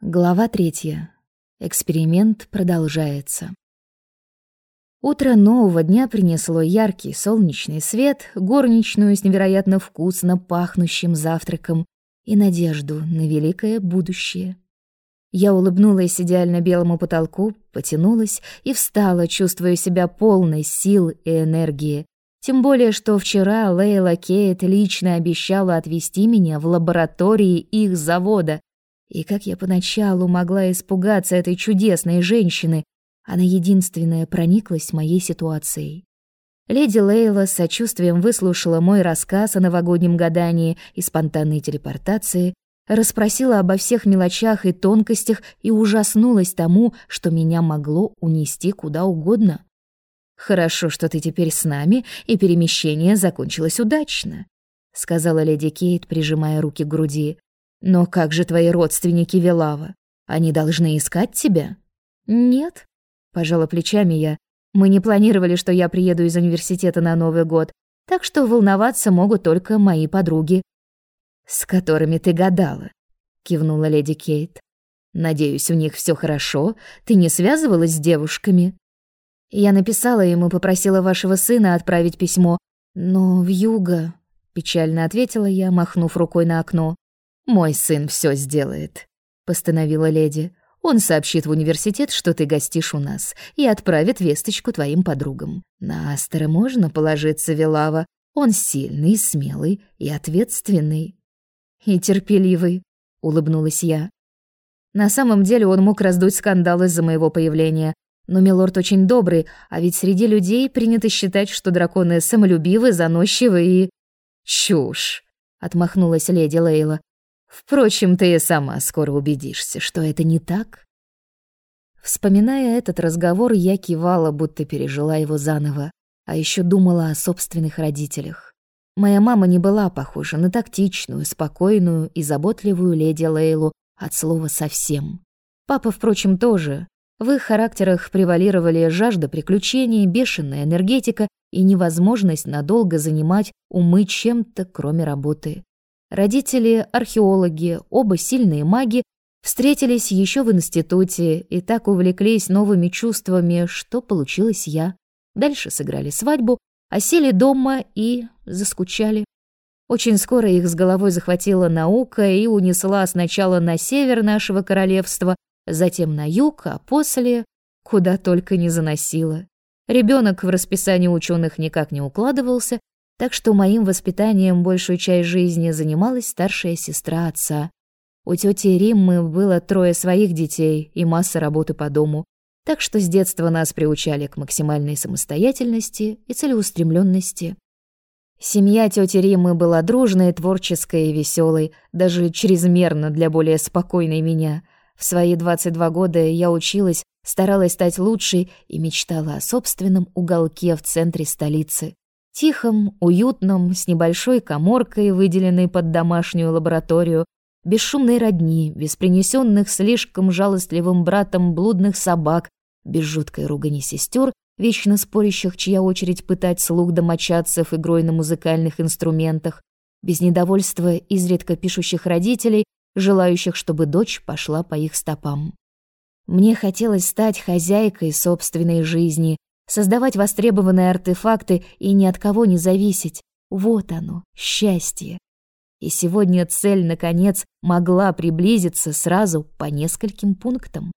Глава третья. Эксперимент продолжается. Утро нового дня принесло яркий солнечный свет, горничную с невероятно вкусно пахнущим завтраком и надежду на великое будущее. Я улыбнулась идеально белому потолку, потянулась и встала, чувствуя себя полной сил и энергии. Тем более, что вчера Лейла Кейт лично обещала отвезти меня в лаборатории их завода, и как я поначалу могла испугаться этой чудесной женщины, она единственная прониклась моей ситуацией. Леди Лейла с сочувствием выслушала мой рассказ о новогоднем гадании и спонтанной телепортации, расспросила обо всех мелочах и тонкостях и ужаснулась тому, что меня могло унести куда угодно. «Хорошо, что ты теперь с нами, и перемещение закончилось удачно», — сказала леди Кейт, прижимая руки к груди. Но как же твои родственники Велава? Они должны искать тебя? Нет, пожала плечами я. Мы не планировали, что я приеду из университета на Новый год, так что волноваться могут только мои подруги, с которыми ты гадала, кивнула леди Кейт. Надеюсь, у них все хорошо. Ты не связывалась с девушками? Я написала ему, попросила вашего сына отправить письмо, но в юго, печально ответила я, махнув рукой на окно. «Мой сын все сделает», — постановила леди. «Он сообщит в университет, что ты гостишь у нас, и отправит весточку твоим подругам. На Астера можно положиться, Велава. Он сильный, смелый и ответственный». «И терпеливый», — улыбнулась я. На самом деле он мог раздуть скандал из-за моего появления, но милорд очень добрый, а ведь среди людей принято считать, что драконы самолюбивы, заносчивы и... «Чушь!» — отмахнулась леди Лейла. Впрочем, ты и сама скоро убедишься, что это не так. Вспоминая этот разговор, я кивала, будто пережила его заново, а еще думала о собственных родителях. Моя мама не была похожа на тактичную, спокойную и заботливую леди Лейлу от слова совсем. Папа, впрочем, тоже. В их характерах превалировали жажда приключений, бешеная энергетика и невозможность надолго занимать умы чем-то, кроме работы. Родители, археологи, оба сильные маги, встретились еще в институте и так увлеклись новыми чувствами, что получилось я. Дальше сыграли свадьбу, а сели дома и заскучали. Очень скоро их с головой захватила наука и унесла сначала на север нашего королевства, затем на юг, а после куда только не заносила. Ребенок в расписании ученых никак не укладывался, так что моим воспитанием большую часть жизни занималась старшая сестра отца. У тети Риммы было трое своих детей и масса работы по дому, так что с детства нас приучали к максимальной самостоятельности и целеустремленности. Семья тети Риммы была дружной, творческой и веселой, даже чрезмерно для более спокойной меня. В свои 22 года я училась, старалась стать лучшей и мечтала о собственном уголке в центре столицы. Тихом, уютном, с небольшой коморкой, выделенной под домашнюю лабораторию, без шумной родни, без принесенных слишком жалостливым братом блудных собак, без жуткой ругани сестер, вечно спорящих, чья очередь пытать слух домочадцев игрой на музыкальных инструментах, без недовольства изредка пишущих родителей, желающих, чтобы дочь пошла по их стопам. Мне хотелось стать хозяйкой собственной жизни, создавать востребованные артефакты и ни от кого не зависеть. Вот оно, счастье. И сегодня цель, наконец, могла приблизиться сразу по нескольким пунктам.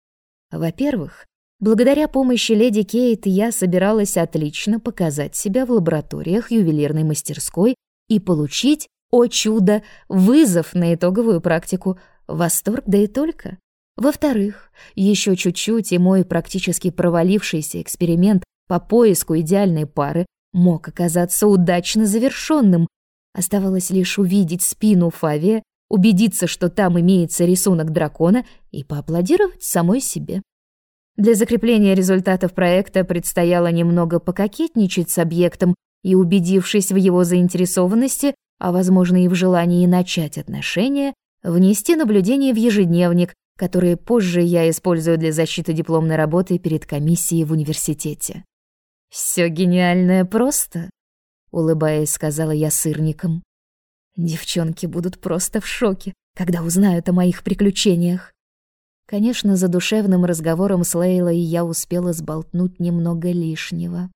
Во-первых, благодаря помощи леди Кейт я собиралась отлично показать себя в лабораториях ювелирной мастерской и получить, о чудо, вызов на итоговую практику. Восторг, да и только. Во-вторых, еще чуть-чуть, и мой практически провалившийся эксперимент по поиску идеальной пары мог оказаться удачно завершенным. Оставалось лишь увидеть спину Фавия, убедиться, что там имеется рисунок дракона, и поаплодировать самой себе. Для закрепления результатов проекта предстояло немного пококетничать с объектом и, убедившись в его заинтересованности, а, возможно, и в желании начать отношения, внести наблюдение в ежедневник, который позже я использую для защиты дипломной работы перед комиссией в университете. Все гениальное просто, улыбаясь, сказала я сырникам. Девчонки будут просто в шоке, когда узнают о моих приключениях. Конечно, за душевным разговором с Лейлой я успела сболтнуть немного лишнего.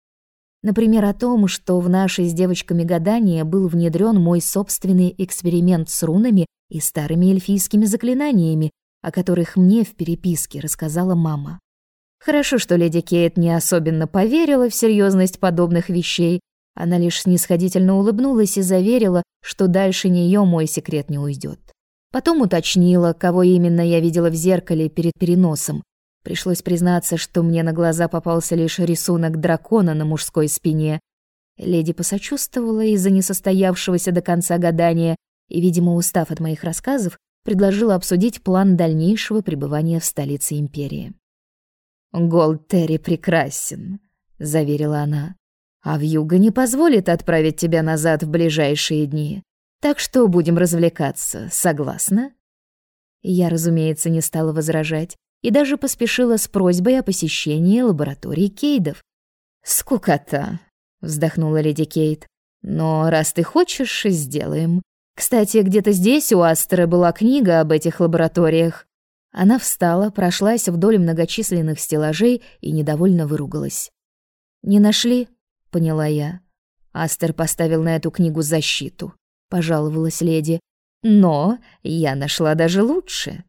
Например, о том, что в наши с девочками гадания был внедрен мой собственный эксперимент с рунами и старыми эльфийскими заклинаниями, о которых мне в переписке рассказала мама. Хорошо, что леди Кейт не особенно поверила в серьезность подобных вещей, она лишь снисходительно улыбнулась и заверила, что дальше нее мой секрет не уйдет. Потом уточнила, кого именно я видела в зеркале перед переносом, Пришлось признаться, что мне на глаза попался лишь рисунок дракона на мужской спине. Леди посочувствовала из-за несостоявшегося до конца гадания и, видимо, устав от моих рассказов, предложила обсудить план дальнейшего пребывания в столице империи. «Голд Терри прекрасен», — заверила она. «А вьюга не позволит отправить тебя назад в ближайшие дни. Так что будем развлекаться, согласна?» Я, разумеется, не стала возражать и даже поспешила с просьбой о посещении лаборатории Кейдов. «Скукота», — вздохнула леди Кейт. «Но раз ты хочешь, сделаем. Кстати, где-то здесь у Астера была книга об этих лабораториях». Она встала, прошлась вдоль многочисленных стеллажей и недовольно выругалась. «Не нашли?» — поняла я. Астер поставил на эту книгу защиту, пожаловалась леди. «Но я нашла даже лучше.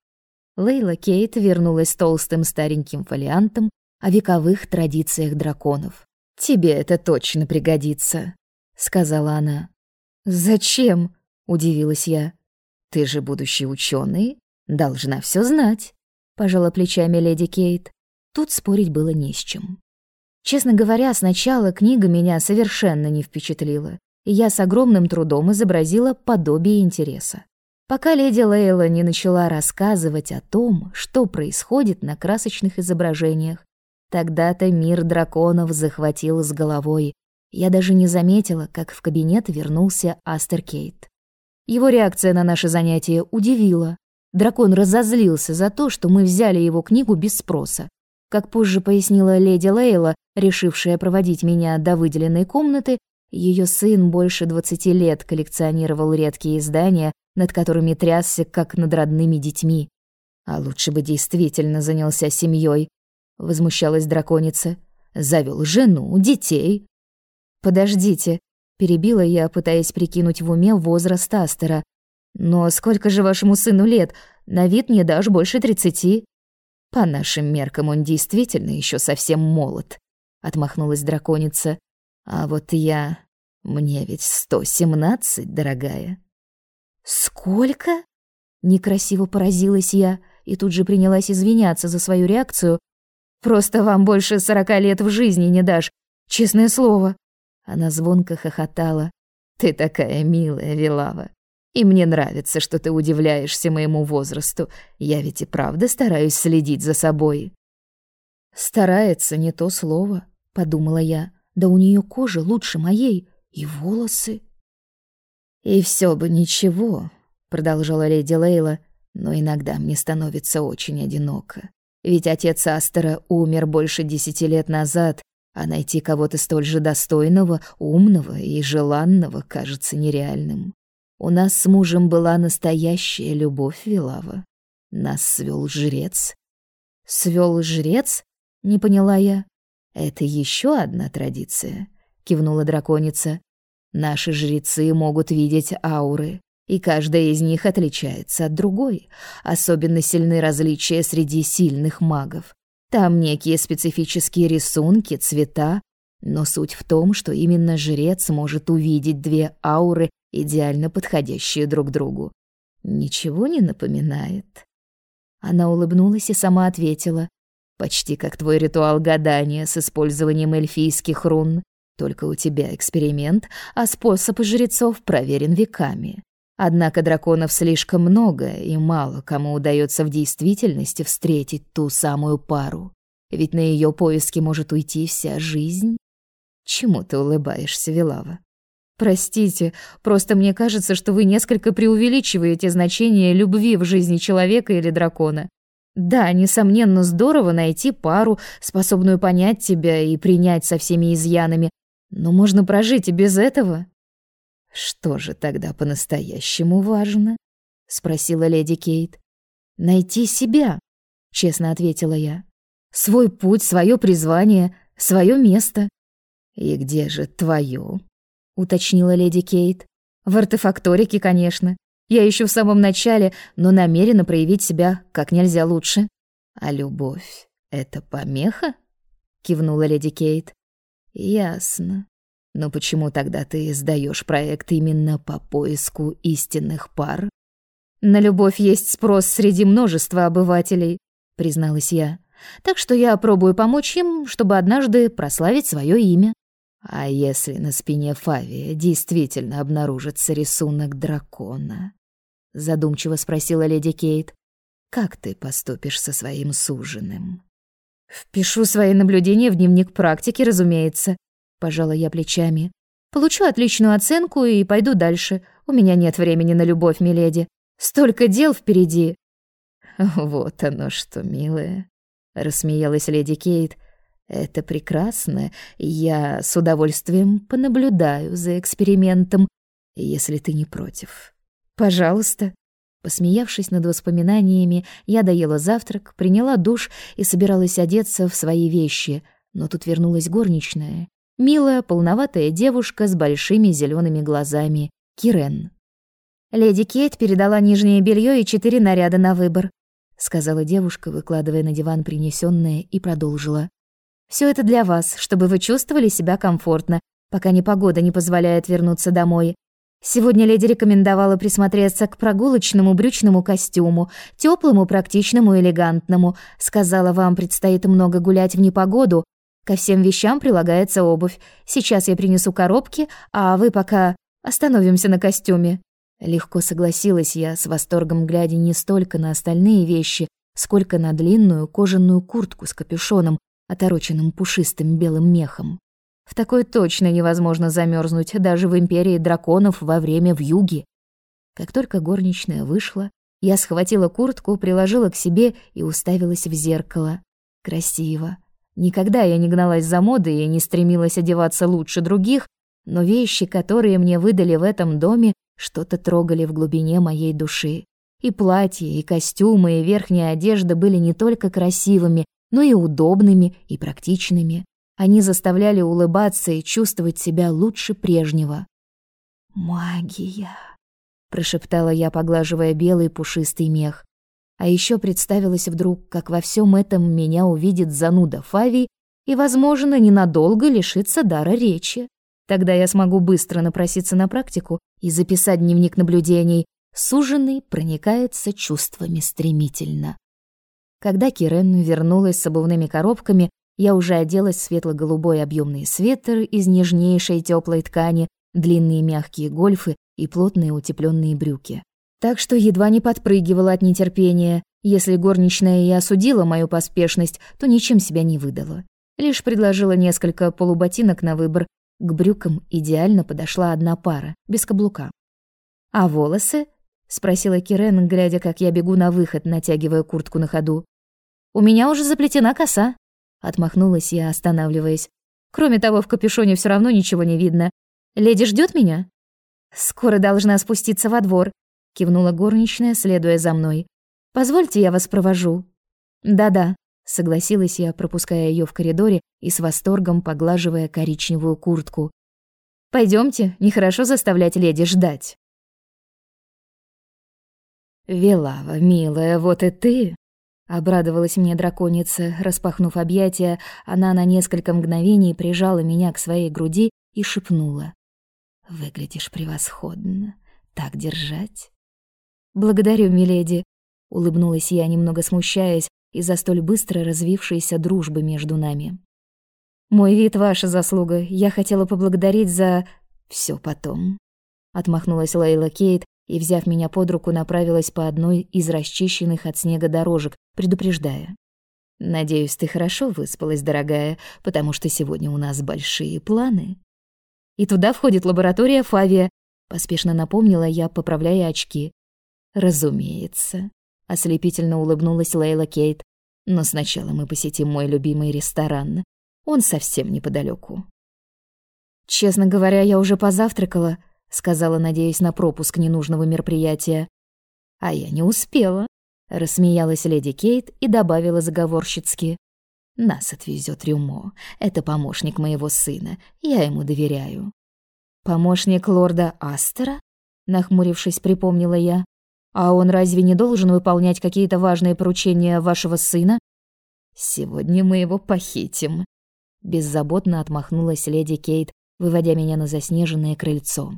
Лейла Кейт вернулась толстым стареньким фолиантом о вековых традициях драконов. «Тебе это точно пригодится», — сказала она. «Зачем?» — удивилась я. «Ты же будущий ученый, должна все знать», — пожала плечами леди Кейт. Тут спорить было не с чем. Честно говоря, сначала книга меня совершенно не впечатлила, и я с огромным трудом изобразила подобие интереса пока леди Лейла не начала рассказывать о том, что происходит на красочных изображениях. Тогда-то мир драконов захватил с головой. Я даже не заметила, как в кабинет вернулся Астер Кейт. Его реакция на наше занятие удивила. Дракон разозлился за то, что мы взяли его книгу без спроса. Как позже пояснила леди Лейла, решившая проводить меня до выделенной комнаты, ее сын больше двадцати лет коллекционировал редкие издания, над которыми трясся, как над родными детьми. А лучше бы действительно занялся семьей, возмущалась драконица. Завел жену, детей. Подождите, перебила я, пытаясь прикинуть в уме возраст Астера. Но сколько же вашему сыну лет? На вид не дашь больше тридцати. По нашим меркам он действительно еще совсем молод, отмахнулась драконица. А вот я... Мне ведь сто семнадцать, дорогая. «Сколько?» Некрасиво поразилась я и тут же принялась извиняться за свою реакцию. «Просто вам больше сорока лет в жизни не дашь, честное слово!» Она звонко хохотала. «Ты такая милая, Вилава. И мне нравится, что ты удивляешься моему возрасту. Я ведь и правда стараюсь следить за собой». «Старается не то слово», — подумала я. «Да у нее кожа лучше моей, и волосы». «И все бы ничего», — продолжала леди Лейла, «но иногда мне становится очень одиноко. Ведь отец Астера умер больше десяти лет назад, а найти кого-то столь же достойного, умного и желанного кажется нереальным. У нас с мужем была настоящая любовь, Вилава. Нас свел жрец». «Свел жрец?» — не поняла я. «Это еще одна традиция», — кивнула драконица. Наши жрецы могут видеть ауры, и каждая из них отличается от другой. Особенно сильны различия среди сильных магов. Там некие специфические рисунки, цвета, но суть в том, что именно жрец может увидеть две ауры, идеально подходящие друг другу. Ничего не напоминает. Она улыбнулась и сама ответила: "Почти как твой ритуал гадания с использованием эльфийских рун. Только у тебя эксперимент, а способ жрецов проверен веками. Однако драконов слишком много, и мало кому удается в действительности встретить ту самую пару. Ведь на ее поиски может уйти вся жизнь. Чему ты улыбаешься, Вилава? Простите, просто мне кажется, что вы несколько преувеличиваете значение любви в жизни человека или дракона. Да, несомненно, здорово найти пару, способную понять тебя и принять со всеми изъянами, но можно прожить и без этого. Что же тогда по-настоящему важно? спросила леди Кейт. Найти себя, честно ответила я. Свой путь, свое призвание, свое место. И где же твое? Уточнила леди Кейт. В артефакторике, конечно. Я еще в самом начале, но намерена проявить себя как нельзя лучше. А любовь — это помеха? кивнула леди Кейт. Ясно. Но почему тогда ты сдаешь проект именно по поиску истинных пар? На любовь есть спрос среди множества обывателей, призналась я. Так что я пробую помочь им, чтобы однажды прославить свое имя. А если на спине Фавия действительно обнаружится рисунок дракона? Задумчиво спросила леди Кейт. Как ты поступишь со своим суженым? Впишу свои наблюдения в дневник практики, разумеется, Пожала я плечами. Получу отличную оценку и пойду дальше. У меня нет времени на любовь, миледи. Столько дел впереди. Вот оно что, милая, рассмеялась леди Кейт. Это прекрасно. Я с удовольствием понаблюдаю за экспериментом, если ты не против. Пожалуйста. Посмеявшись над воспоминаниями, я доела завтрак, приняла душ и собиралась одеться в свои вещи, но тут вернулась горничная Милая, полноватая девушка с большими зелеными глазами. Кирен. «Леди Кейт передала нижнее белье и четыре наряда на выбор», сказала девушка, выкладывая на диван принесенное, и продолжила. Все это для вас, чтобы вы чувствовали себя комфортно, пока непогода не позволяет вернуться домой. Сегодня леди рекомендовала присмотреться к прогулочному брючному костюму, теплому, практичному, элегантному. Сказала, вам предстоит много гулять в непогоду, Ко всем вещам прилагается обувь. Сейчас я принесу коробки, а вы пока остановимся на костюме». Легко согласилась я, с восторгом глядя не столько на остальные вещи, сколько на длинную кожаную куртку с капюшоном, отороченным пушистым белым мехом. В такой точно невозможно замерзнуть даже в империи драконов во время вьюги. Как только горничная вышла, я схватила куртку, приложила к себе и уставилась в зеркало. Красиво. Никогда я не гналась за модой и не стремилась одеваться лучше других, но вещи, которые мне выдали в этом доме, что-то трогали в глубине моей души. И платья, и костюмы, и верхняя одежда были не только красивыми, но и удобными и практичными. Они заставляли улыбаться и чувствовать себя лучше прежнего. «Магия», — прошептала я, поглаживая белый пушистый мех. А еще представилось вдруг, как во всем этом меня увидит зануда Фави и, возможно, ненадолго лишится дара речи. Тогда я смогу быстро напроситься на практику и записать дневник наблюдений. Суженный проникается чувствами стремительно. Когда Кирен вернулась с обувными коробками, я уже оделась в светло-голубой объемный свитер из нежнейшей теплой ткани, длинные мягкие гольфы и плотные утепленные брюки так что едва не подпрыгивала от нетерпения. Если горничная и осудила мою поспешность, то ничем себя не выдала. Лишь предложила несколько полуботинок на выбор. К брюкам идеально подошла одна пара, без каблука. «А волосы?» — спросила Кирен, глядя, как я бегу на выход, натягивая куртку на ходу. «У меня уже заплетена коса», — отмахнулась я, останавливаясь. «Кроме того, в капюшоне все равно ничего не видно. Леди ждет меня?» «Скоро должна спуститься во двор кивнула горничная, следуя за мной. Позвольте, я вас провожу. Да-да, согласилась я, пропуская ее в коридоре и с восторгом поглаживая коричневую куртку. Пойдемте, нехорошо заставлять леди ждать. Велава, милая, вот и ты. Обрадовалась мне драконица, распахнув объятия, она на несколько мгновений прижала меня к своей груди и шепнула: "Выглядишь превосходно. Так держать". «Благодарю, миледи», — улыбнулась я, немного смущаясь из-за столь быстро развившейся дружбы между нами. «Мой вид — ваша заслуга. Я хотела поблагодарить за... все потом». Отмахнулась Лейла Кейт и, взяв меня под руку, направилась по одной из расчищенных от снега дорожек, предупреждая. «Надеюсь, ты хорошо выспалась, дорогая, потому что сегодня у нас большие планы». «И туда входит лаборатория Фавия», — поспешно напомнила я, поправляя очки. «Разумеется», — ослепительно улыбнулась Лейла Кейт. «Но сначала мы посетим мой любимый ресторан. Он совсем неподалеку. «Честно говоря, я уже позавтракала», — сказала, надеясь на пропуск ненужного мероприятия. «А я не успела», Рассмеялась леди Кейт и добавила заговорщицки. «Нас отвезет Рюмо. Это помощник моего сына. Я ему доверяю». «Помощник лорда Астера?» Нахмурившись, припомнила я. «А он разве не должен выполнять какие-то важные поручения вашего сына?» «Сегодня мы его похитим», — беззаботно отмахнулась леди Кейт, выводя меня на заснеженное крыльцо.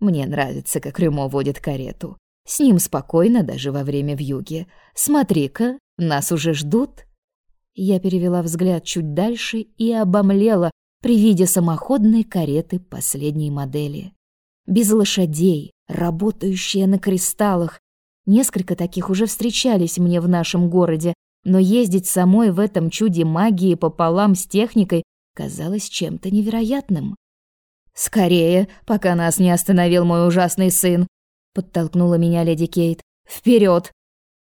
«Мне нравится, как Рюмо водит карету. С ним спокойно даже во время вьюги. Смотри-ка, нас уже ждут». Я перевела взгляд чуть дальше и обомлела при виде самоходной кареты последней модели. Без лошадей, работающая на кристаллах. Несколько таких уже встречались мне в нашем городе, но ездить самой в этом чуде магии пополам с техникой казалось чем-то невероятным. «Скорее, пока нас не остановил мой ужасный сын!» подтолкнула меня леди Кейт. Вперед!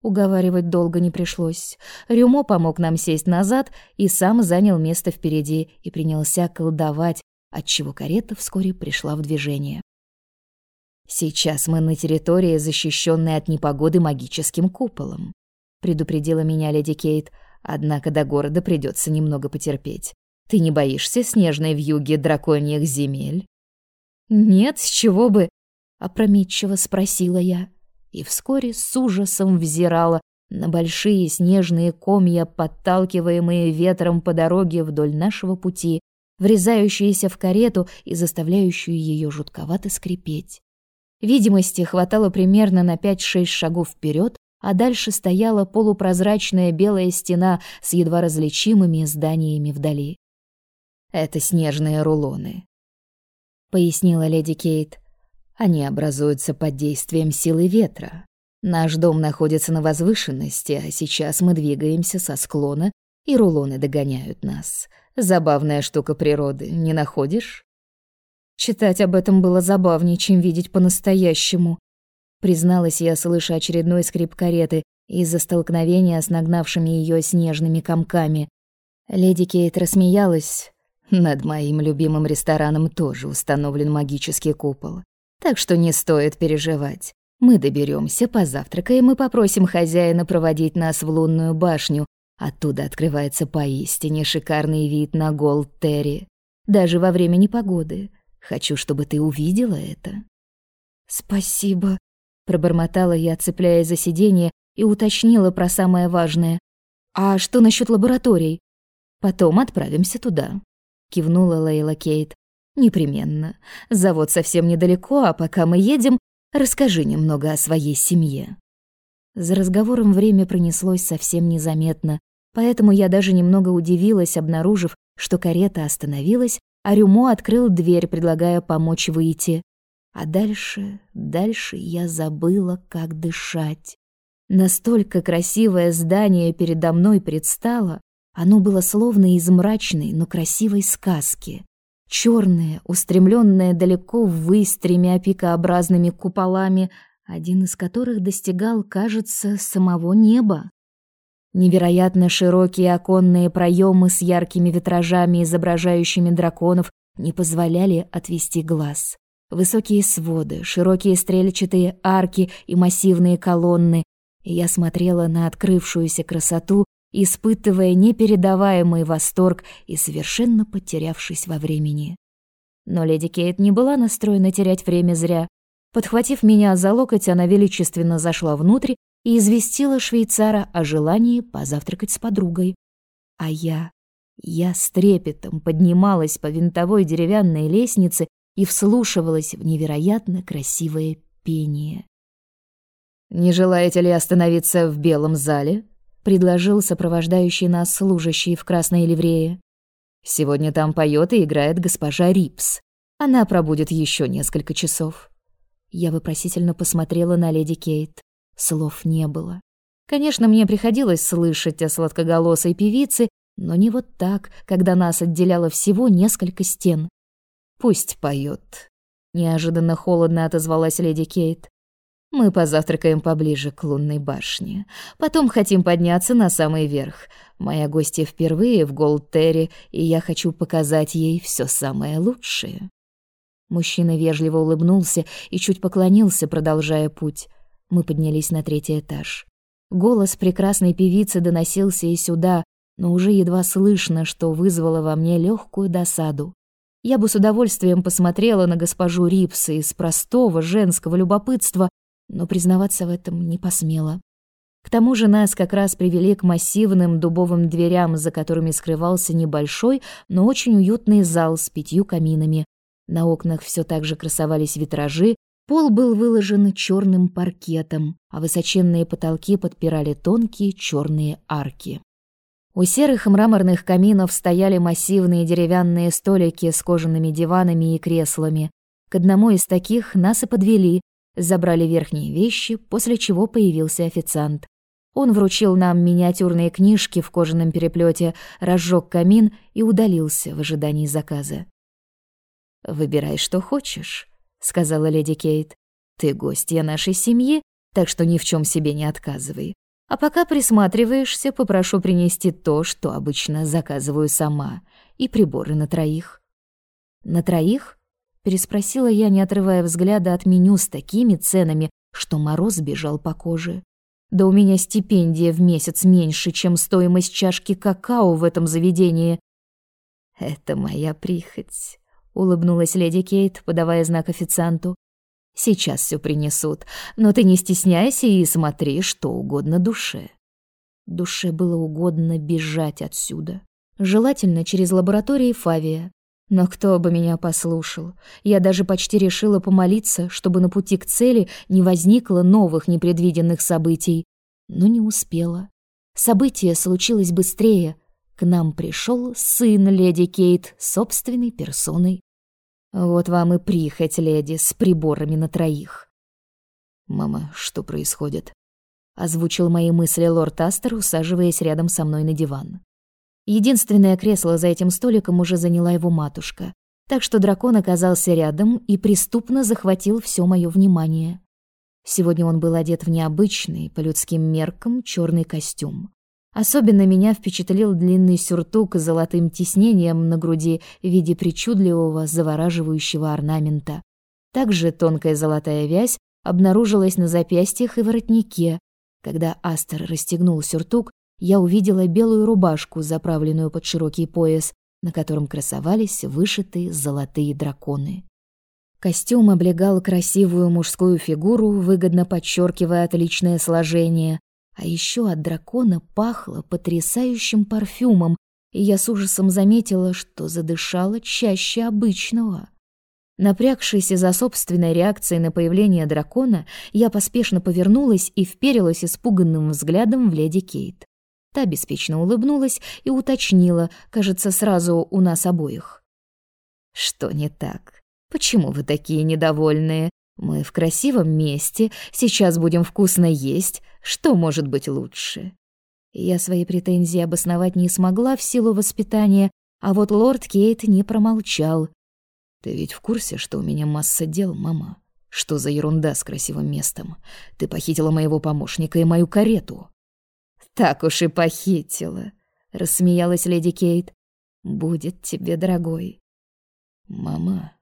Уговаривать долго не пришлось. Рюмо помог нам сесть назад и сам занял место впереди и принялся колдовать, отчего карета вскоре пришла в движение. «Сейчас мы на территории, защищенной от непогоды магическим куполом», предупредила меня леди Кейт, однако до города придется немного потерпеть. Ты не боишься снежной вьюги драконьих земель? Нет, с чего бы? опрометчиво спросила я, и вскоре с ужасом взирала на большие снежные комья, подталкиваемые ветром по дороге вдоль нашего пути, врезающиеся в карету и заставляющие ее жутковато скрипеть. Видимости хватало примерно на 5-6 шагов вперед, а дальше стояла полупрозрачная белая стена с едва различимыми зданиями вдали. «Это снежные рулоны», — пояснила леди Кейт. Они образуются под действием силы ветра. Наш дом находится на возвышенности, а сейчас мы двигаемся со склона, и рулоны догоняют нас. Забавная штука природы, не находишь? Читать об этом было забавнее, чем видеть по-настоящему. Призналась я, слыша очередной скрип кареты из-за столкновения с нагнавшими ее снежными комками. Леди Кейт рассмеялась. Над моим любимым рестораном тоже установлен магический купол. Так что не стоит переживать. Мы доберемся, позавтракаем и попросим хозяина проводить нас в лунную башню. Оттуда открывается поистине шикарный вид на Голд Терри. Даже во время непогоды. Хочу, чтобы ты увидела это. Спасибо, пробормотала я, цепляясь за сиденье, и уточнила про самое важное. А что насчет лабораторий? Потом отправимся туда, кивнула Лейла Кейт. Непременно. Завод совсем недалеко, а пока мы едем, расскажи немного о своей семье. За разговором время пронеслось совсем незаметно, поэтому я даже немного удивилась, обнаружив, что карета остановилась, а Рюмо открыл дверь, предлагая помочь выйти. А дальше, дальше я забыла, как дышать. Настолько красивое здание передо мной предстало, оно было словно из мрачной, но красивой сказки. Черные, устремленные далеко ввысь тремя пикообразными куполами, один из которых достигал, кажется, самого неба. Невероятно широкие оконные проемы с яркими витражами, изображающими драконов, не позволяли отвести глаз. Высокие своды, широкие стрельчатые арки и массивные колонны. И я смотрела на открывшуюся красоту испытывая непередаваемый восторг и совершенно потерявшись во времени. Но леди Кейт не была настроена терять время зря. Подхватив меня за локоть, она величественно зашла внутрь и известила швейцара о желании позавтракать с подругой. А я... Я с трепетом поднималась по винтовой деревянной лестнице и вслушивалась в невероятно красивое пение. «Не желаете ли остановиться в белом зале?» Предложил сопровождающий нас служащий в красной ливрее. Сегодня там поет и играет госпожа Рипс. Она пробудет еще несколько часов. Я вопросительно посмотрела на леди Кейт. Слов не было. Конечно, мне приходилось слышать о сладкоголосой певице, но не вот так, когда нас отделяло всего несколько стен. Пусть поет. Неожиданно холодно отозвалась леди Кейт. Мы позавтракаем поближе к лунной башне. Потом хотим подняться на самый верх. Моя гостья впервые в Голдтере, и я хочу показать ей все самое лучшее». Мужчина вежливо улыбнулся и чуть поклонился, продолжая путь. Мы поднялись на третий этаж. Голос прекрасной певицы доносился и сюда, но уже едва слышно, что вызвало во мне легкую досаду. Я бы с удовольствием посмотрела на госпожу Рипс из простого женского любопытства, но признаваться в этом не посмела. К тому же нас как раз привели к массивным дубовым дверям, за которыми скрывался небольшой, но очень уютный зал с пятью каминами. На окнах все так же красовались витражи, пол был выложен черным паркетом, а высоченные потолки подпирали тонкие черные арки. У серых мраморных каминов стояли массивные деревянные столики с кожаными диванами и креслами. К одному из таких нас и подвели, забрали верхние вещи, после чего появился официант. Он вручил нам миниатюрные книжки в кожаном переплете, разжег камин и удалился в ожидании заказа. «Выбирай, что хочешь», — сказала леди Кейт. «Ты гостья нашей семьи, так что ни в чем себе не отказывай. А пока присматриваешься, попрошу принести то, что обычно заказываю сама, и приборы на троих». «На троих?» — переспросила я, не отрывая взгляда от меню с такими ценами, что мороз бежал по коже. «Да у меня стипендия в месяц меньше, чем стоимость чашки какао в этом заведении». «Это моя прихоть», — улыбнулась леди Кейт, подавая знак официанту. Сейчас все принесут, но ты не стесняйся и смотри, что угодно душе. Душе было угодно бежать отсюда. Желательно через лаборатории Фавия. Но кто бы меня послушал? Я даже почти решила помолиться, чтобы на пути к цели не возникло новых непредвиденных событий. Но не успела. Событие случилось быстрее. К нам пришел сын леди Кейт собственной персоной. Вот вам и прихоть, леди, с приборами на троих. Мама, что происходит? Озвучил мои мысли лорд Астер, усаживаясь рядом со мной на диван. Единственное кресло за этим столиком уже заняла его матушка, так что дракон оказался рядом и преступно захватил все мое внимание. Сегодня он был одет в необычный, по людским меркам, черный костюм. Особенно меня впечатлил длинный сюртук с золотым тиснением на груди в виде причудливого, завораживающего орнамента. Также тонкая золотая вязь обнаружилась на запястьях и воротнике. Когда Астер расстегнул сюртук, я увидела белую рубашку, заправленную под широкий пояс, на котором красовались вышитые золотые драконы. Костюм облегал красивую мужскую фигуру, выгодно подчеркивая отличное сложение, а еще от дракона пахло потрясающим парфюмом, и я с ужасом заметила, что задышала чаще обычного. Напрягшись из-за собственной реакции на появление дракона, я поспешно повернулась и вперилась испуганным взглядом в леди Кейт. Та беспечно улыбнулась и уточнила, кажется, сразу у нас обоих. «Что не так? Почему вы такие недовольные? Мы в красивом месте, сейчас будем вкусно есть. Что может быть лучше? Я свои претензии обосновать не смогла в силу воспитания, а вот лорд Кейт не промолчал. Ты ведь в курсе, что у меня масса дел, мама? Что за ерунда с красивым местом? Ты похитила моего помощника и мою карету. Так уж и похитила, рассмеялась леди Кейт. Будет тебе, дорогой. Мама,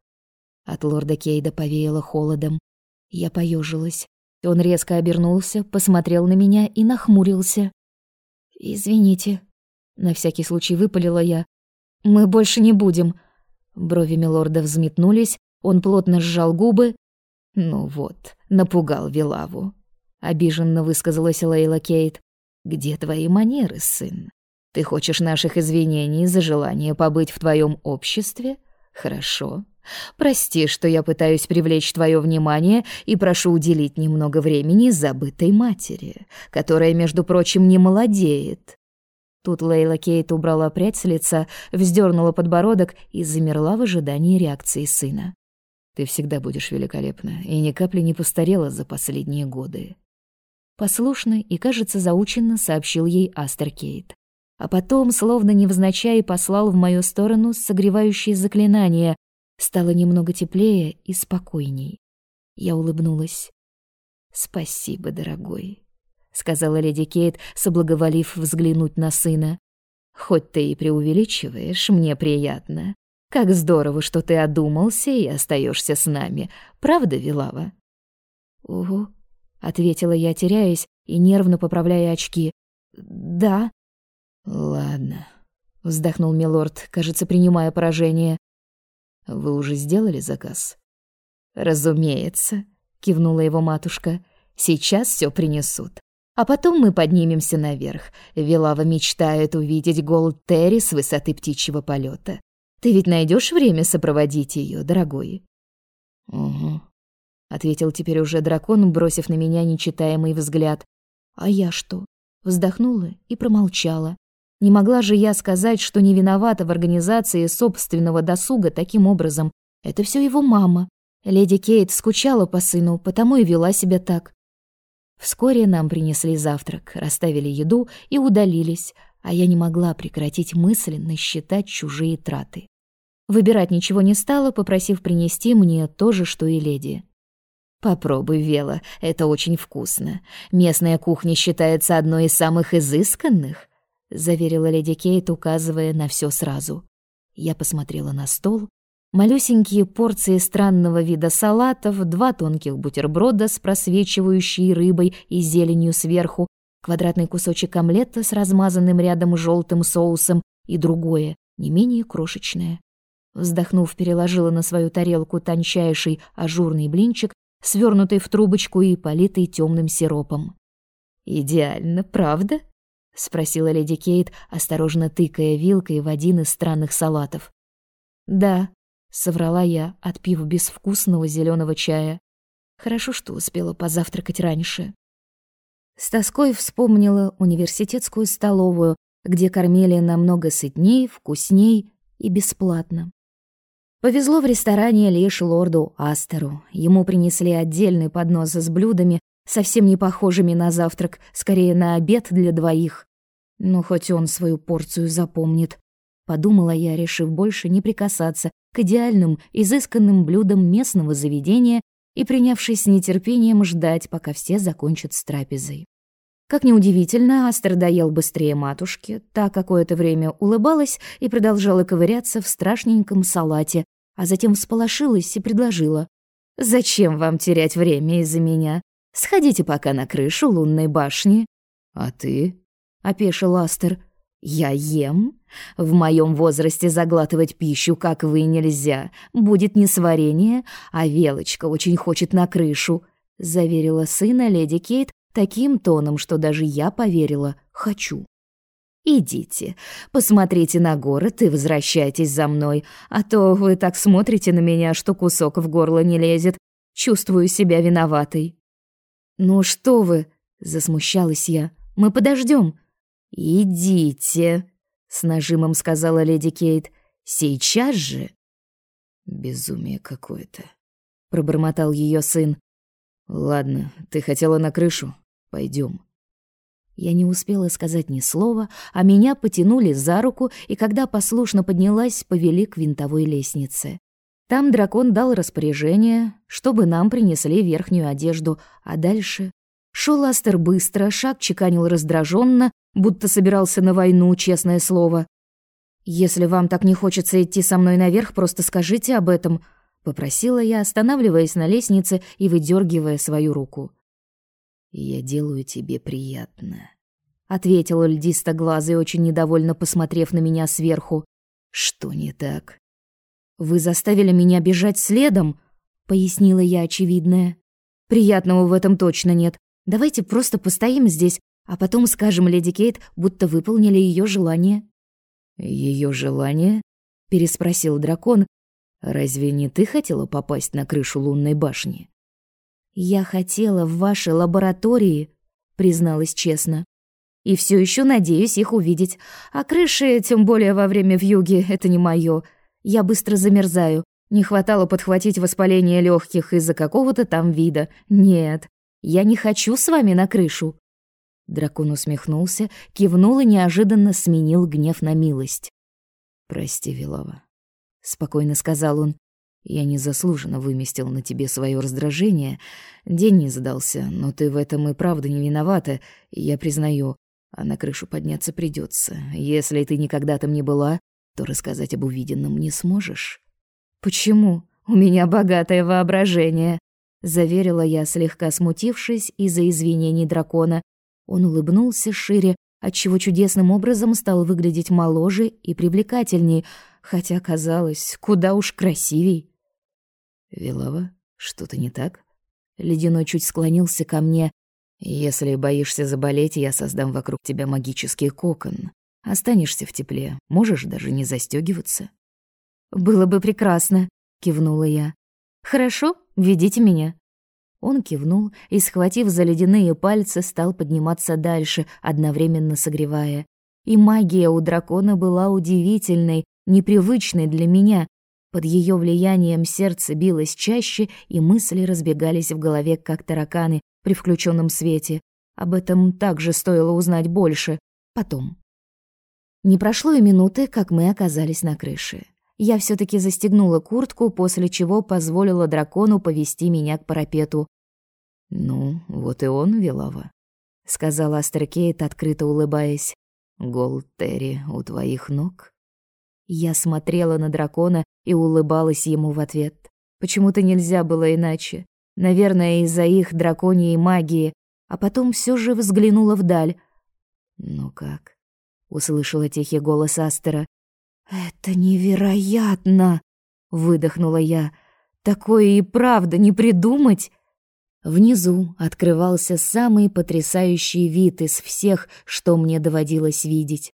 от лорда Кейда повеяло холодом. Я поежилась. Он резко обернулся, посмотрел на меня и нахмурился. «Извините», — на всякий случай выпалила я. «Мы больше не будем». Брови милорда взметнулись, он плотно сжал губы. «Ну вот, напугал Вилаву», — обиженно высказалась Лейла Кейт. «Где твои манеры, сын? Ты хочешь наших извинений за желание побыть в твоем обществе? Хорошо, Прости, что я пытаюсь привлечь твое внимание и прошу уделить немного времени забытой матери, которая, между прочим, не молодеет». Тут Лейла Кейт убрала прядь с лица, вздернула подбородок и замерла в ожидании реакции сына. «Ты всегда будешь великолепна и ни капли не постарела за последние годы». Послушно и, кажется, заученно сообщил ей Астер Кейт. А потом, словно невзначай, послал в мою сторону согревающее заклинание, Стало немного теплее и спокойней. Я улыбнулась. «Спасибо, дорогой», — сказала леди Кейт, соблаговолив взглянуть на сына. «Хоть ты и преувеличиваешь, мне приятно. Как здорово, что ты одумался и остаешься с нами. Правда, Вилава?» «Угу», — ответила я, теряясь и нервно поправляя очки. Да. Ладно, вздохнул милорд, кажется, принимая поражение. Вы уже сделали заказ? Разумеется, кивнула его матушка. Сейчас все принесут. А потом мы поднимемся наверх. Вилава мечтает увидеть Голд Терри с высоты птичьего полета. Ты ведь найдешь время сопроводить ее, дорогой? Угу, ответил теперь уже дракон, бросив на меня нечитаемый взгляд. А я что? Вздохнула и промолчала. Не могла же я сказать, что не виновата в организации собственного досуга таким образом. Это все его мама. Леди Кейт скучала по сыну, потому и вела себя так. Вскоре нам принесли завтрак, расставили еду и удалились, а я не могла прекратить мысленно считать чужие траты. Выбирать ничего не стала, попросив принести мне то же, что и леди. «Попробуй, Вела, это очень вкусно. Местная кухня считается одной из самых изысканных», — заверила леди Кейт, указывая на все сразу. Я посмотрела на стол. Малюсенькие порции странного вида салатов, два тонких бутерброда с просвечивающей рыбой и зеленью сверху, квадратный кусочек омлета с размазанным рядом желтым соусом и другое, не менее крошечное. Вздохнув, переложила на свою тарелку тончайший ажурный блинчик свернутый в трубочку и политый темным сиропом. «Идеально, правда?» — спросила леди Кейт, осторожно тыкая вилкой в один из странных салатов. «Да», — соврала я, отпив безвкусного зеленого чая. Хорошо, что успела позавтракать раньше. С тоской вспомнила университетскую столовую, где кормили намного сытней, вкусней и бесплатно. Повезло в ресторане лишь лорду Астеру. Ему принесли отдельный поднос с блюдами, совсем не похожими на завтрак, скорее на обед для двоих. Ну, хоть он свою порцию запомнит. Подумала я, решив больше не прикасаться к идеальным, изысканным блюдам местного заведения и принявшись с нетерпением ждать, пока все закончат с трапезой. Как неудивительно, Астер доел быстрее матушки, та какое-то время улыбалась и продолжала ковыряться в страшненьком салате, а затем всполошилась и предложила. «Зачем вам терять время из-за меня? Сходите пока на крышу лунной башни». «А ты?» — опешил Астер. «Я ем. В моем возрасте заглатывать пищу, как вы, нельзя. Будет несварение, а Велочка очень хочет на крышу», — заверила сына леди Кейт таким тоном, что даже я поверила «хочу». Идите, посмотрите на город и возвращайтесь за мной, а то вы так смотрите на меня, что кусок в горло не лезет. Чувствую себя виноватой. Ну что вы, засмущалась я. Мы подождем. Идите, с нажимом сказала леди Кейт. Сейчас же. Безумие какое-то, пробормотал ее сын. Ладно, ты хотела на крышу. Пойдем. Я не успела сказать ни слова, а меня потянули за руку, и когда послушно поднялась, повели к винтовой лестнице. Там дракон дал распоряжение, чтобы нам принесли верхнюю одежду, а дальше... Шел Астер быстро, шаг чеканил раздраженно, будто собирался на войну, честное слово. «Если вам так не хочется идти со мной наверх, просто скажите об этом», — попросила я, останавливаясь на лестнице и выдергивая свою руку. «Я делаю тебе приятно», — ответил льдистоглазый, очень недовольно посмотрев на меня сверху. «Что не так?» «Вы заставили меня бежать следом», — пояснила я очевидное. «Приятного в этом точно нет. Давайте просто постоим здесь, а потом скажем леди Кейт, будто выполнили ее желание». Ее желание?» — переспросил дракон. «Разве не ты хотела попасть на крышу лунной башни?» «Я хотела в вашей лаборатории», — призналась честно. «И все еще надеюсь их увидеть. А крыши, тем более во время вьюги, это не мое. Я быстро замерзаю. Не хватало подхватить воспаление легких из-за какого-то там вида. Нет, я не хочу с вами на крышу». Дракон усмехнулся, кивнул и неожиданно сменил гнев на милость. «Прости, Вилова», — спокойно сказал он. Я незаслуженно выместил на тебе свое раздражение. День не задался, но ты в этом и правда не виновата, я признаю. А на крышу подняться придется. Если ты никогда там не была, то рассказать об увиденном не сможешь. Почему? У меня богатое воображение, заверила я, слегка смутившись из-за извинений дракона. Он улыбнулся шире, отчего чудесным образом стал выглядеть моложе и привлекательней, хотя казалось, куда уж красивей. «Вилова, что-то не так?» Ледяной чуть склонился ко мне. «Если боишься заболеть, я создам вокруг тебя магический кокон. Останешься в тепле, можешь даже не застегиваться. «Было бы прекрасно», — кивнула я. «Хорошо, ведите меня». Он кивнул и, схватив за ледяные пальцы, стал подниматься дальше, одновременно согревая. И магия у дракона была удивительной, непривычной для меня. Под ее влиянием сердце билось чаще, и мысли разбегались в голове, как тараканы при включенном свете. Об этом также стоило узнать больше. Потом. Не прошло и минуты, как мы оказались на крыше. Я все таки застегнула куртку, после чего позволила дракону повести меня к парапету. «Ну, вот и он, Вилава», — сказала Астеркейт, открыто улыбаясь. «Голд Терри у твоих ног?» Я смотрела на дракона и улыбалась ему в ответ. Почему-то нельзя было иначе. Наверное, из-за их драконьей магии. А потом все же взглянула вдаль. «Ну как?» услышала тихий голос Астера. Это невероятно, выдохнула я. Такое и правда не придумать. Внизу открывался самый потрясающий вид из всех, что мне доводилось видеть.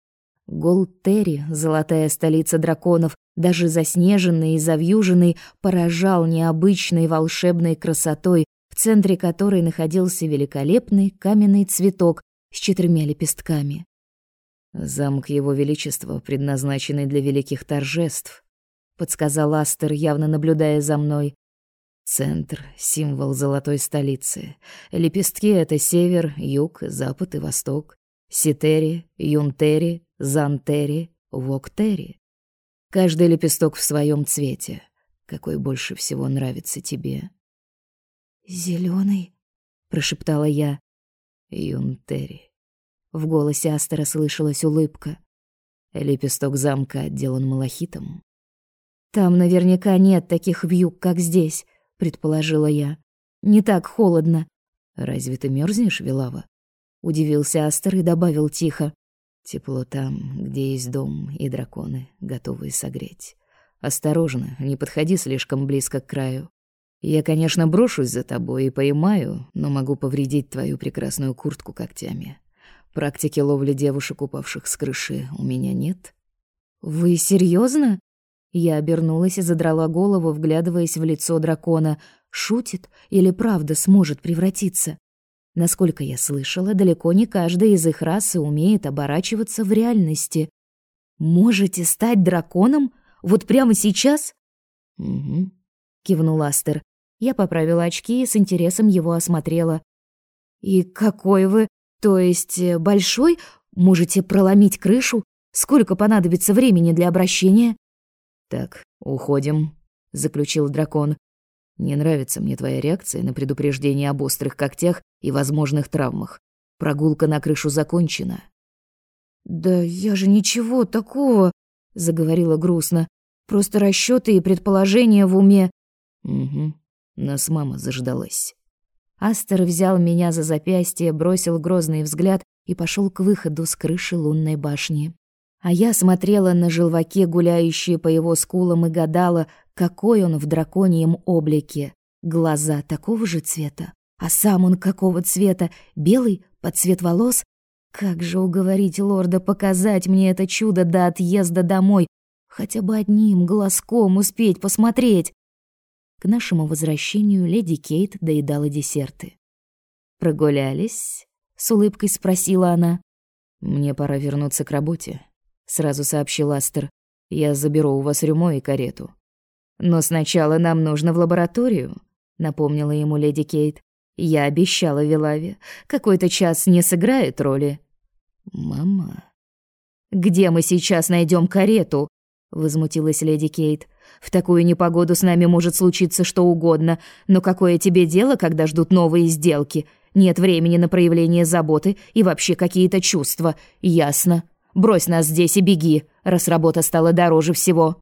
Голтери, золотая столица драконов, даже заснеженный и завьюженный, поражал необычной волшебной красотой, в центре которой находился великолепный каменный цветок с четырьмя лепестками. Замок Его Величества, предназначенный для великих торжеств, подсказал Астер, явно наблюдая за мной. Центр — символ золотой столицы. Лепестки — это север, юг, запад и восток. Ситери, Юнтери, Зантери, Воктери. Каждый лепесток в своем цвете. Какой больше всего нравится тебе? Зеленый, прошептала я. Юнтери. В голосе Астера слышалась улыбка. Лепесток замка отделан малахитом. Там наверняка нет таких вьюг, как здесь, предположила я. Не так холодно. Разве ты мерзнешь, Вилава? Удивился Астер и добавил тихо: Тепло там, где есть дом и драконы, готовые согреть. Осторожно, не подходи слишком близко к краю. Я, конечно, брошусь за тобой и поймаю, но могу повредить твою прекрасную куртку когтями. Практики ловли девушек, упавших с крыши, у меня нет. Вы серьезно? Я обернулась и задрала голову, вглядываясь в лицо дракона. Шутит или правда сможет превратиться? Насколько я слышала, далеко не каждый из их расы умеет оборачиваться в реальности. Можете стать драконом? Вот прямо сейчас? Угу, кивнул Астер. Я поправила очки и с интересом его осмотрела. И какой вы то есть э, большой? Можете проломить крышу? Сколько понадобится времени для обращения? Так, уходим, заключил дракон. Не нравится мне твоя реакция на предупреждение об острых когтях и возможных травмах. Прогулка на крышу закончена. Да я же ничего такого, заговорила грустно. Просто расчеты и предположения в уме. Угу. Нас мама заждалась. Астер взял меня за запястье, бросил грозный взгляд и пошел к выходу с крыши лунной башни. А я смотрела на желваки, гуляющие по его скулам, и гадала, какой он в драконьем облике. Глаза такого же цвета, а сам он какого цвета? Белый, под цвет волос? Как же уговорить лорда показать мне это чудо до отъезда домой? Хотя бы одним глазком успеть посмотреть. К нашему возвращению леди Кейт доедала десерты. «Прогулялись?» — с улыбкой спросила она. «Мне пора вернуться к работе», — сразу сообщил Астер. «Я заберу у вас рюмо и карету». «Но сначала нам нужно в лабораторию», — напомнила ему леди Кейт. «Я обещала Вилаве. Какой-то час не сыграет роли». «Мама...» «Где мы сейчас найдем карету?» — возмутилась леди Кейт. В такую непогоду с нами может случиться что угодно, но какое тебе дело, когда ждут новые сделки? Нет времени на проявление заботы и вообще какие-то чувства. Ясно. Брось нас здесь и беги, раз работа стала дороже всего.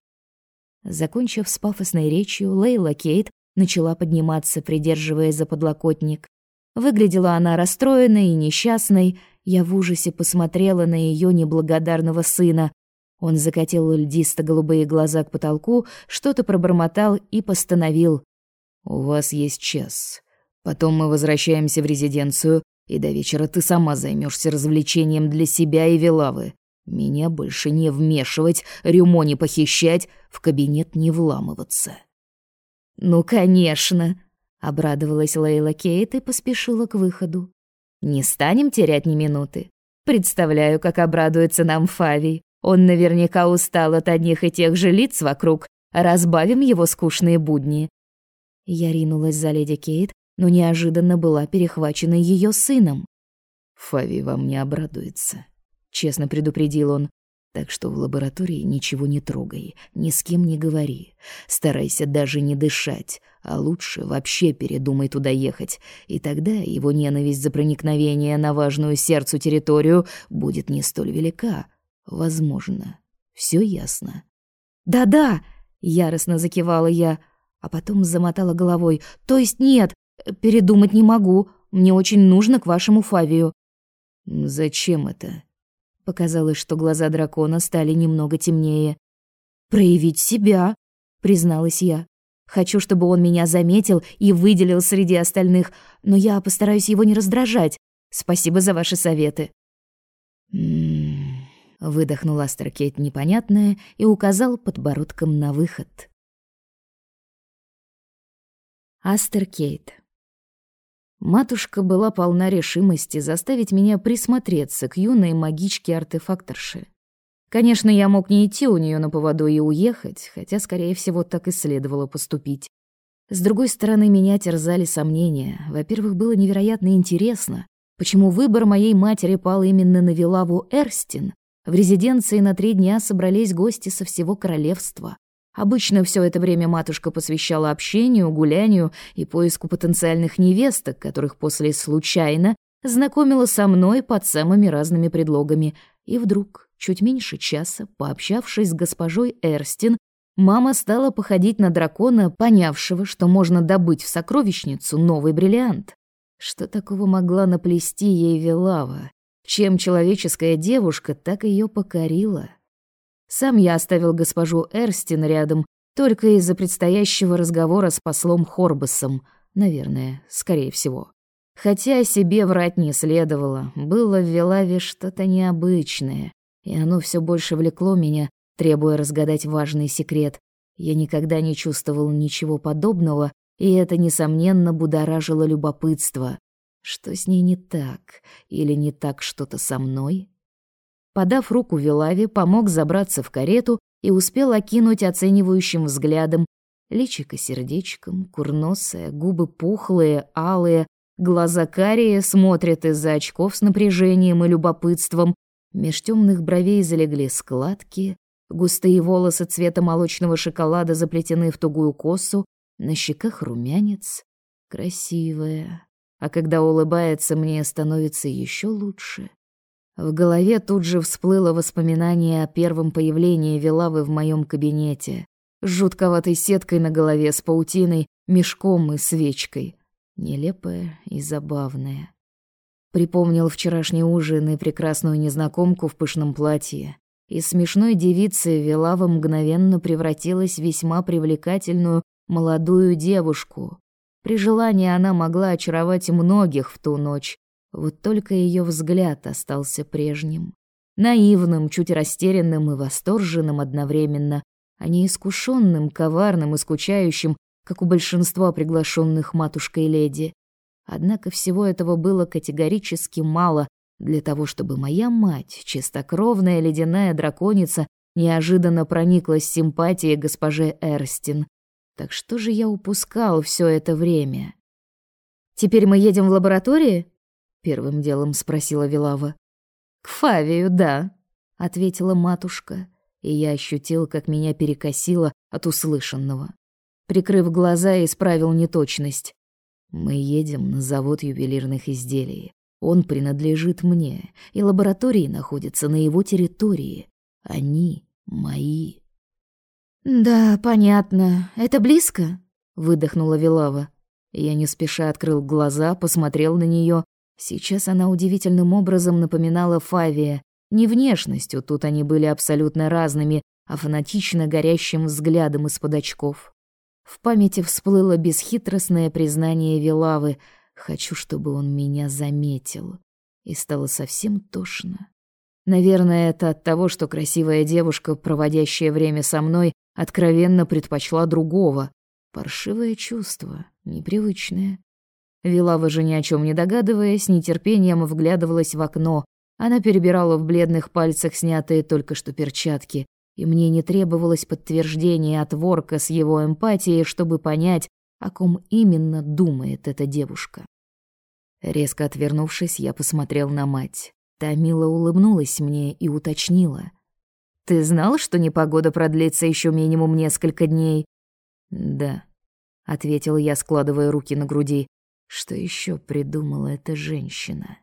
Закончив с пафосной речью, Лейла Кейт начала подниматься, придерживаясь за подлокотник. Выглядела она расстроенной и несчастной. Я в ужасе посмотрела на ее неблагодарного сына. Он закатил льдисто-голубые глаза к потолку, что-то пробормотал и постановил. «У вас есть час. Потом мы возвращаемся в резиденцию, и до вечера ты сама займешься развлечением для себя и Велавы. Меня больше не вмешивать, Рюмо не похищать, в кабинет не вламываться». «Ну, конечно!» — обрадовалась Лейла Кейт и поспешила к выходу. «Не станем терять ни минуты. Представляю, как обрадуется нам Фавий. Он наверняка устал от одних и тех же лиц вокруг. Разбавим его скучные будни». Я ринулась за леди Кейт, но неожиданно была перехвачена ее сыном. «Фави вам не обрадуется», — честно предупредил он. «Так что в лаборатории ничего не трогай, ни с кем не говори. Старайся даже не дышать, а лучше вообще передумай туда ехать, и тогда его ненависть за проникновение на важную сердцу территорию будет не столь велика. Возможно. Все ясно». «Да-да!» — яростно закивала я, а потом замотала головой. «То есть нет, Передумать не могу. Мне очень нужно к вашему Фавию. Зачем это? Показалось, что глаза дракона стали немного темнее. Проявить себя, призналась я. Хочу, чтобы он меня заметил и выделил среди остальных, но я постараюсь его не раздражать. Спасибо за ваши советы. М-м, выдохнул Астеркейт непонятное и указал подбородком на выход. Астеркейт Матушка была полна решимости заставить меня присмотреться к юной магичке-артефакторше. Конечно, я мог не идти у нее на поводу и уехать, хотя, скорее всего, так и следовало поступить. С другой стороны, меня терзали сомнения. Во-первых, было невероятно интересно, почему выбор моей матери пал именно на Вилаву Эрстин. В резиденции на три дня собрались гости со всего королевства. Обычно все это время матушка посвящала общению, гулянию и поиску потенциальных невесток, которых после случайно знакомила со мной под самыми разными предлогами. И вдруг, чуть меньше часа, пообщавшись с госпожой Эрстин, мама стала походить на дракона, понявшего, что можно добыть в сокровищницу новый бриллиант. Что такого могла наплести ей Велава? Чем человеческая девушка так ее покорила? Сам я оставил госпожу Эрстин рядом только из-за предстоящего разговора с послом Хорбасом, наверное, скорее всего. Хотя себе врать не следовало, было в Велаве что-то необычное, и оно все больше влекло меня, требуя разгадать важный секрет. Я никогда не чувствовал ничего подобного, и это, несомненно, будоражило любопытство. Что с ней не так? Или не так что-то со мной? Подав руку Вилаве, помог забраться в карету и успел окинуть оценивающим взглядом личико сердечком, курносое, губы пухлые, алые, глаза карие смотрят из-за очков с напряжением и любопытством, меж темных бровей залегли складки, густые волосы цвета молочного шоколада заплетены в тугую косу, на щеках румянец. Красивая. А когда улыбается, мне становится еще лучше. В голове тут же всплыло воспоминание о первом появлении Велавы в моем кабинете. С жутковатой сеткой на голове, с паутиной, мешком и свечкой. Нелепое и забавное. Припомнил вчерашний ужин и прекрасную незнакомку в пышном платье. Из смешной девицы Велава мгновенно превратилась в весьма привлекательную молодую девушку. При желании она могла очаровать многих в ту ночь, вот только ее взгляд остался прежним. Наивным, чуть растерянным и восторженным одновременно, а не искушенным, коварным и скучающим, как у большинства приглашенных матушкой леди. Однако всего этого было категорически мало для того, чтобы моя мать, чистокровная ледяная драконица, неожиданно прониклась симпатией госпоже Эрстин. Так что же я упускал все это время? «Теперь мы едем в лаборатории?» Первым делом спросила Вилава. К Фавию, да, ответила матушка, и я ощутил, как меня перекосило от услышанного. Прикрыв глаза, исправил неточность. Мы едем на завод ювелирных изделий. Он принадлежит мне, и лаборатории находятся на его территории. Они мои. Да, понятно. Это близко? выдохнула Вилава. Я не спеша открыл глаза, посмотрел на нее. Сейчас она удивительным образом напоминала Фавия. Не внешностью, тут они были абсолютно разными, а фанатично горящим взглядом из-под очков. В памяти всплыло бесхитростное признание Вилавы «Хочу, чтобы он меня заметил». И стало совсем тошно. Наверное, это от того, что красивая девушка, проводящая время со мной, откровенно предпочла другого. Паршивое чувство, непривычное. Вилава же ни о чем не догадываясь, нетерпением вглядывалась в окно. Она перебирала в бледных пальцах снятые только что перчатки, и мне не требовалось подтверждение от Ворка с его эмпатией, чтобы понять, о ком именно думает эта девушка. Резко отвернувшись, я посмотрел на мать. Та мило улыбнулась мне и уточнила. «Ты знал, что непогода продлится еще минимум несколько дней?» «Да», — ответил я, складывая руки на груди. «Что еще придумала эта женщина?»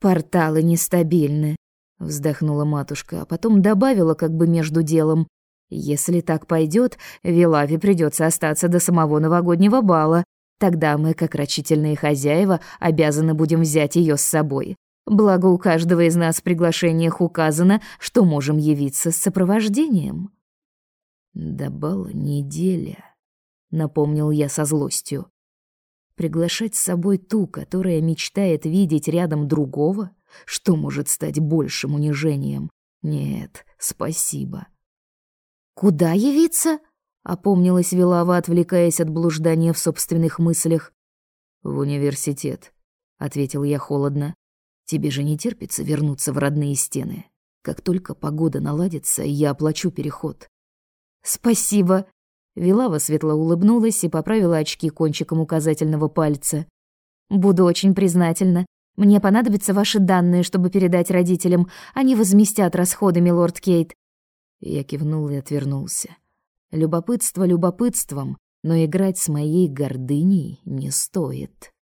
«Порталы нестабильны», — вздохнула матушка, а потом добавила как бы между делом. «Если так пойдет, Вилаве придется остаться до самого новогоднего бала. Тогда мы, как рачительные хозяева, обязаны будем взять ее с собой. Благо у каждого из нас в приглашениях указано, что можем явиться с сопровождением. До бала неделя, напомнил я со злостью. Приглашать с собой ту, которая мечтает видеть рядом другого, что может стать большим унижением? Нет, спасибо. Куда явиться? опомнилась Вилава, отвлекаясь от блуждания в собственных мыслях. В университет, ответил я холодно. Тебе же не терпится вернуться в родные стены. Как только погода наладится, я оплачу переход. Спасибо. Вилава светло улыбнулась и поправила очки кончиком указательного пальца. Буду очень признательна. Мне понадобятся ваши данные, чтобы передать родителям. Они возместят расходы, милорд Кейт. Я кивнул и отвернулся. Любопытство любопытством, но играть с моей гордыней не стоит.